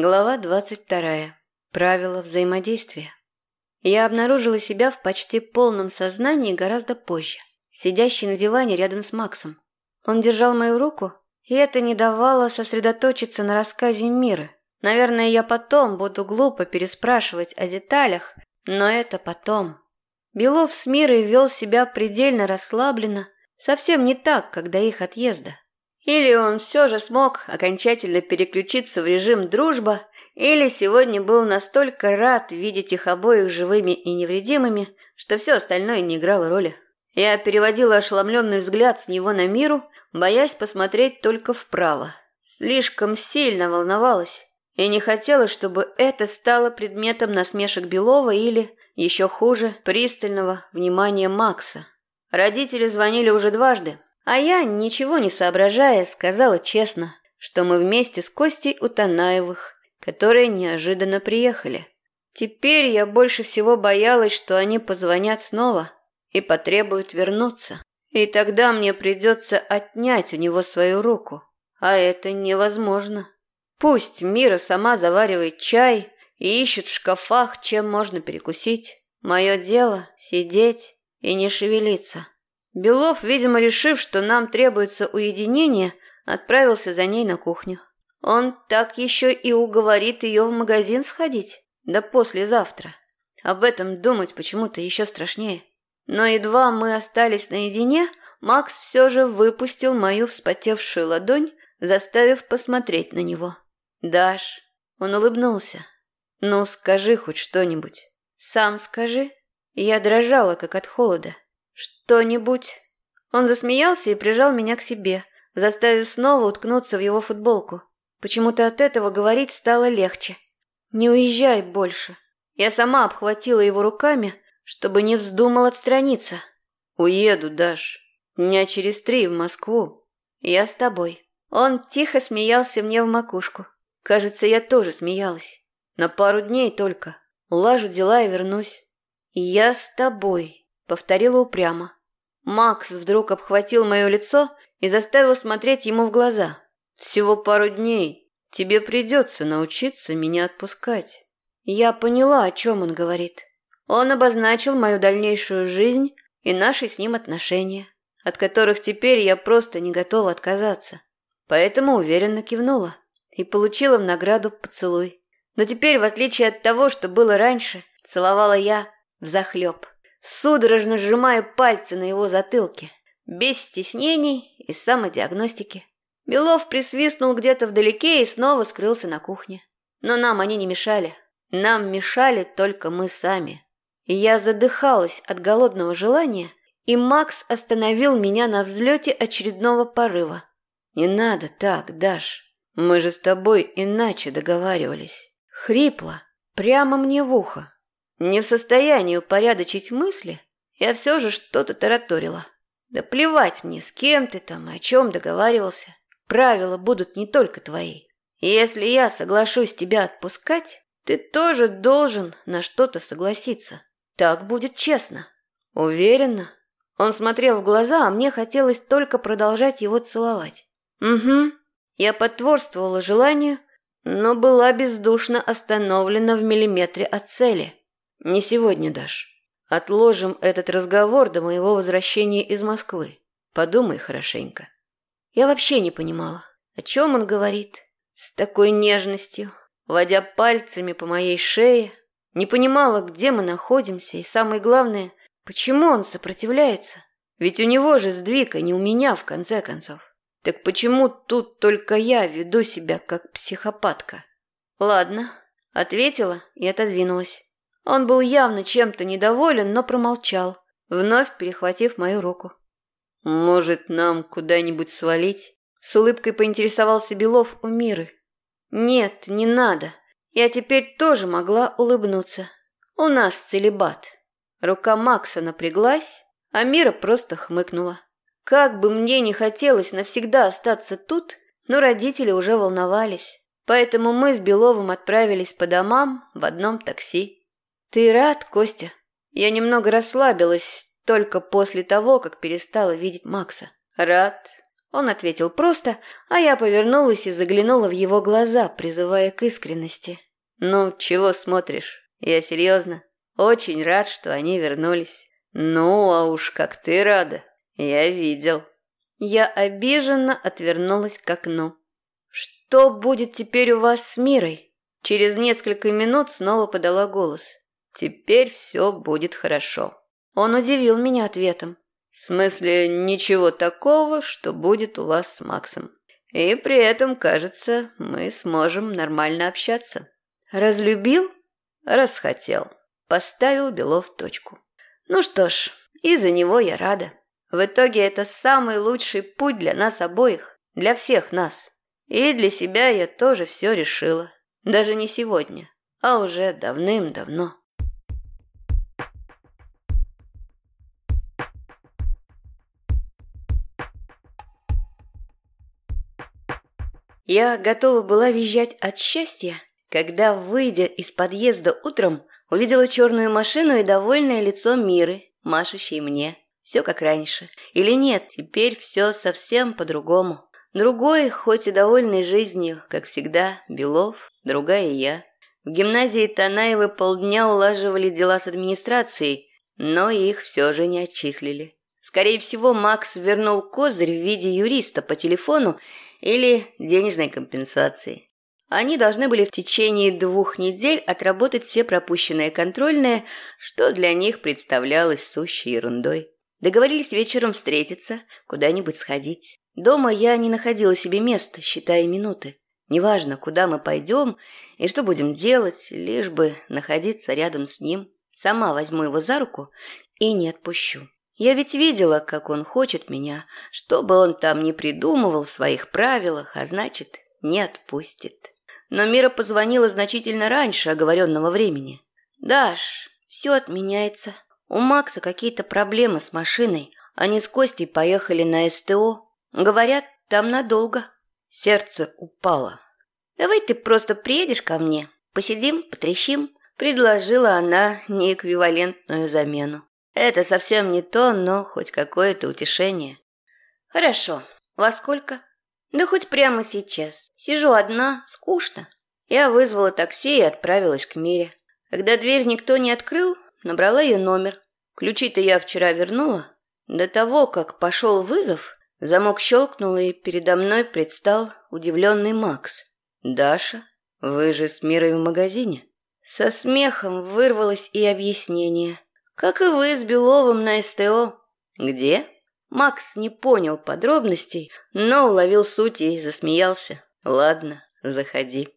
Глава 22. Правила взаимодействия. Я обнаружила себя в почти полном сознании гораздо позже, сидящей на диване рядом с Максом. Он держал мою руку, и это не давало сосредоточиться на рассказе мира. Наверное, я потом буду глупо переспрашивать о деталях, но это потом. Белов с Мирой вел себя предельно расслабленно, совсем не так, как до их отъезда. Или он все же смог окончательно переключиться в режим дружба, или сегодня был настолько рад видеть их обоих живыми и невредимыми, что все остальное не играло роли. Я переводила ошеломленный взгляд с него на миру, боясь посмотреть только вправо. Слишком сильно волновалась и не хотела, чтобы это стало предметом насмешек Белова или, еще хуже, пристального внимания Макса. Родители звонили уже дважды, а я, ничего не соображая, сказала честно, что мы вместе с Костей у Танаевых, которые неожиданно приехали. Теперь я больше всего боялась, что они позвонят снова и потребуют вернуться. И тогда мне придется отнять у него свою руку. А это невозможно. Пусть Мира сама заваривает чай и ищет в шкафах, чем можно перекусить. Мое дело – сидеть и не шевелиться. Белов, видимо, решив, что нам требуется уединение, отправился за ней на кухню. Он так еще и уговорит ее в магазин сходить, да послезавтра. Об этом думать почему-то еще страшнее. Но едва мы остались наедине, Макс все же выпустил мою вспотевшую ладонь, заставив посмотреть на него. «Даш», — он улыбнулся, — «ну скажи хоть что-нибудь». «Сам скажи». Я дрожала, как от холода. «Что-нибудь?» Он засмеялся и прижал меня к себе, заставив снова уткнуться в его футболку. Почему-то от этого говорить стало легче. «Не уезжай больше». Я сама обхватила его руками, чтобы не вздумал отстраниться. «Уеду, Даш. Дня через три в Москву. Я с тобой». Он тихо смеялся мне в макушку. Кажется, я тоже смеялась. На пару дней только. Улажу дела и вернусь. «Я с тобой», Повторила упрямо. Макс вдруг обхватил мое лицо и заставил смотреть ему в глаза. «Всего пару дней. Тебе придется научиться меня отпускать». Я поняла, о чем он говорит. Он обозначил мою дальнейшую жизнь и наши с ним отношения, от которых теперь я просто не готова отказаться. Поэтому уверенно кивнула и получила в награду поцелуй. Но теперь, в отличие от того, что было раньше, целовала я взахлеб судорожно сжимая пальцы на его затылке, без стеснений и самодиагностики. Белов присвистнул где-то вдалеке и снова скрылся на кухне. Но нам они не мешали. Нам мешали только мы сами. Я задыхалась от голодного желания, и Макс остановил меня на взлете очередного порыва. «Не надо так, Даш. Мы же с тобой иначе договаривались». Хрипло, прямо мне в ухо. Не в состоянии упорядочить мысли, я все же что-то тараторила. Да плевать мне, с кем ты там и о чем договаривался. Правила будут не только твои. Если я соглашусь тебя отпускать, ты тоже должен на что-то согласиться. Так будет честно. Уверена? Он смотрел в глаза, а мне хотелось только продолжать его целовать. Угу. Я потворствовала желанию, но была бездушно остановлена в миллиметре от цели. Не сегодня, Даш. Отложим этот разговор до моего возвращения из Москвы. Подумай хорошенько. Я вообще не понимала, о чем он говорит. С такой нежностью, водя пальцами по моей шее, не понимала, где мы находимся, и самое главное, почему он сопротивляется. Ведь у него же сдвиг, а не у меня, в конце концов. Так почему тут только я веду себя как психопатка? Ладно, ответила и отодвинулась. Он был явно чем-то недоволен, но промолчал, вновь перехватив мою руку. «Может, нам куда-нибудь свалить?» С улыбкой поинтересовался Белов у Миры. «Нет, не надо. Я теперь тоже могла улыбнуться. У нас целебат». Рука Макса напряглась, а Мира просто хмыкнула. Как бы мне не хотелось навсегда остаться тут, но родители уже волновались. Поэтому мы с Беловым отправились по домам в одном такси. «Ты рад, Костя?» Я немного расслабилась только после того, как перестала видеть Макса. «Рад. Он ответил просто, а я повернулась и заглянула в его глаза, призывая к искренности. «Ну, чего смотришь? Я серьезно. Очень рад, что они вернулись. Ну, а уж как ты рада. Я видел». Я обиженно отвернулась к окну. «Что будет теперь у вас с Мирой?» Через несколько минут снова подала голос. «Теперь все будет хорошо». Он удивил меня ответом. В смысле, ничего такого, что будет у вас с Максом. И при этом, кажется, мы сможем нормально общаться. Разлюбил? Расхотел. Поставил Белов точку. Ну что ж, из-за него я рада. В итоге это самый лучший путь для нас обоих, для всех нас. И для себя я тоже все решила. Даже не сегодня, а уже давным-давно. Я готова была визжать от счастья, когда, выйдя из подъезда утром, увидела черную машину и довольное лицо Миры, машущей мне. Все как раньше. Или нет, теперь все совсем по-другому. Другой, хоть и довольный жизнью, как всегда, Белов, другая я. В гимназии Танаевы полдня улаживали дела с администрацией, но их все же не отчислили. Скорее всего, Макс вернул козырь в виде юриста по телефону или денежной компенсации. Они должны были в течение двух недель отработать все пропущенные контрольные, что для них представлялось сущей ерундой. Договорились вечером встретиться, куда-нибудь сходить. Дома я не находила себе места, считая минуты. Неважно, куда мы пойдем и что будем делать, лишь бы находиться рядом с ним. Сама возьму его за руку и не отпущу. Я ведь видела, как он хочет меня, чтобы он там не придумывал в своих правилах, а значит, не отпустит. Но Мира позвонила значительно раньше оговоренного времени. «Даш, все отменяется. У Макса какие-то проблемы с машиной. Они с Костей поехали на СТО. Говорят, там надолго». Сердце упало. «Давай ты просто приедешь ко мне, посидим, потрещим», предложила она неэквивалентную замену. Это совсем не то, но хоть какое-то утешение. Хорошо. Во сколько? Да хоть прямо сейчас. Сижу одна, скучно. Я вызвала такси и отправилась к Мире. Когда дверь никто не открыл, набрала ее номер. Ключи-то я вчера вернула. До того, как пошел вызов, замок щелкнул, и передо мной предстал удивленный Макс. «Даша, вы же с Мирой в магазине?» Со смехом вырвалось и объяснение – как и вы с Беловым на СТО. Где? Макс не понял подробностей, но уловил суть и засмеялся. Ладно, заходи.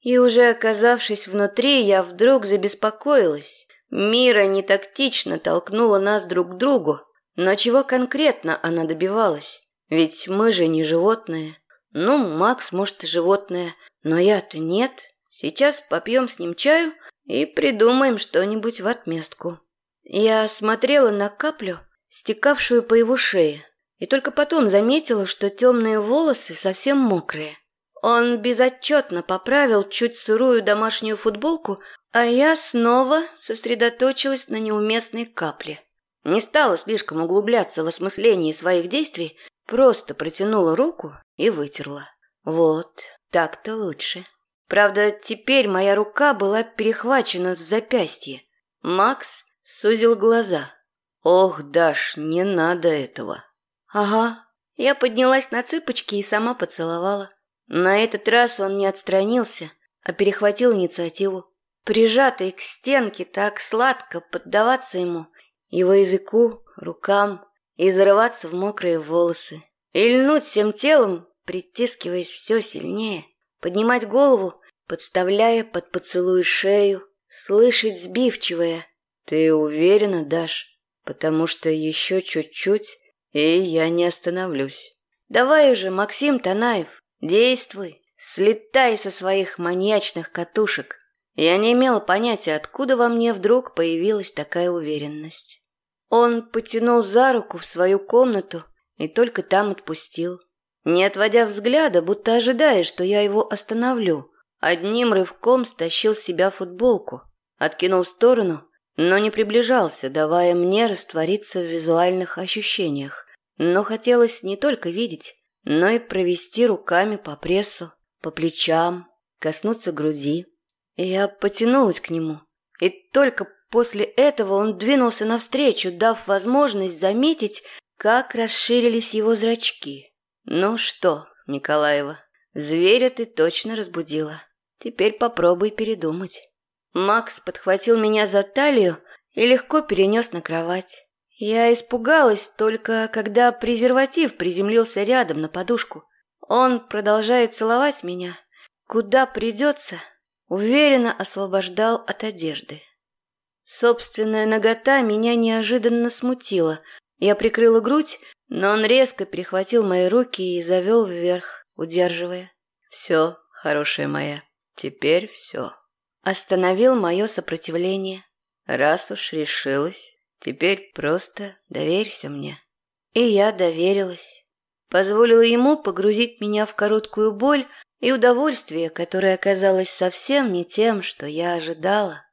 И уже оказавшись внутри, я вдруг забеспокоилась. Мира не тактично толкнула нас друг к другу, но чего конкретно она добивалась? Ведь мы же не животные. Ну, Макс, может, и животное, но я-то нет. Сейчас попьем с ним чаю и придумаем что-нибудь в отместку. Я смотрела на каплю, стекавшую по его шее, и только потом заметила, что темные волосы совсем мокрые. Он безотчетно поправил чуть сырую домашнюю футболку, а я снова сосредоточилась на неуместной капле. Не стала слишком углубляться в осмысление своих действий, просто протянула руку и вытерла. Вот, так-то лучше. Правда, теперь моя рука была перехвачена в запястье. Макс Сузил глаза. «Ох, Даш, не надо этого!» «Ага». Я поднялась на цыпочки и сама поцеловала. На этот раз он не отстранился, а перехватил инициативу. Прижатый к стенке так сладко поддаваться ему, его языку, рукам и зарываться в мокрые волосы. И льнуть всем телом, притискиваясь все сильнее, поднимать голову, подставляя под поцелуй шею, слышать сбивчивое – «Ты уверена, Даш? Потому что еще чуть-чуть, и я не остановлюсь». «Давай уже, Максим Танаев, действуй, слетай со своих маньячных катушек». Я не имела понятия, откуда во мне вдруг появилась такая уверенность. Он потянул за руку в свою комнату и только там отпустил. Не отводя взгляда, будто ожидая, что я его остановлю, одним рывком стащил с себя футболку, откинул в сторону но не приближался, давая мне раствориться в визуальных ощущениях. Но хотелось не только видеть, но и провести руками по прессу, по плечам, коснуться груди. Я потянулась к нему, и только после этого он двинулся навстречу, дав возможность заметить, как расширились его зрачки. «Ну что, Николаева, зверя ты точно разбудила. Теперь попробуй передумать». Макс подхватил меня за талию и легко перенес на кровать. Я испугалась только, когда презерватив приземлился рядом на подушку. Он продолжает целовать меня. Куда придется, уверенно освобождал от одежды. Собственная нагота меня неожиданно смутила. Я прикрыла грудь, но он резко перехватил мои руки и завел вверх, удерживая. «Все, хорошая моя, теперь все». Остановил мое сопротивление. Раз уж решилась, теперь просто доверься мне. И я доверилась. Позволила ему погрузить меня в короткую боль и удовольствие, которое оказалось совсем не тем, что я ожидала.